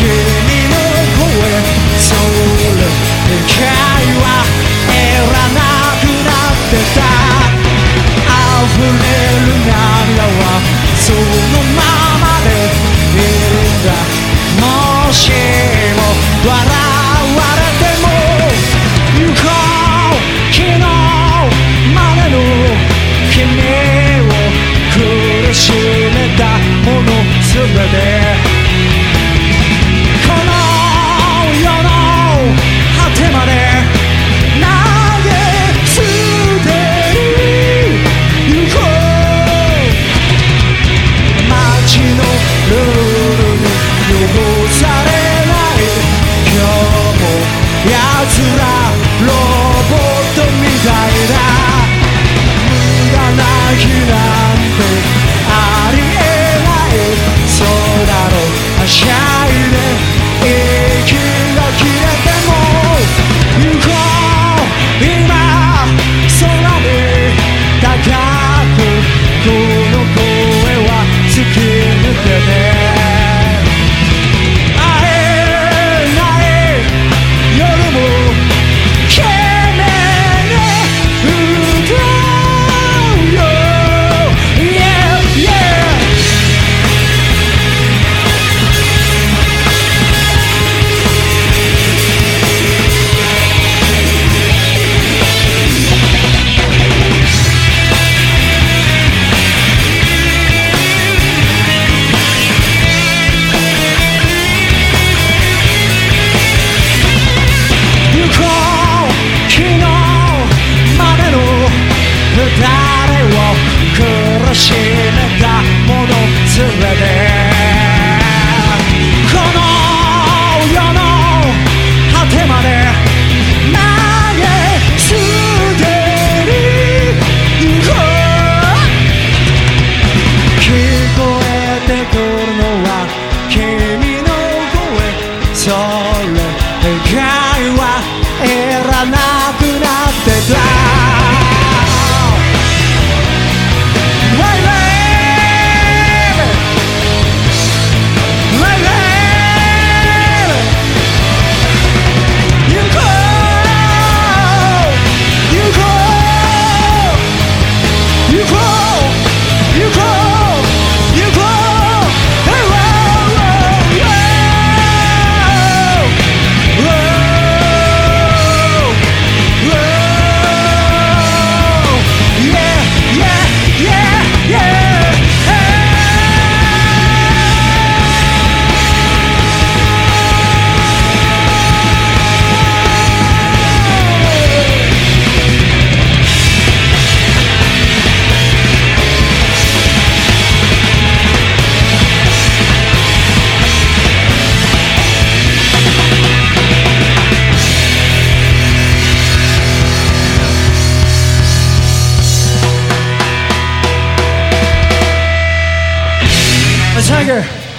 君の声。それ以外は選らなくなってた溢れる涙はそのままでいるんだ。もし I'm nada. Tiger.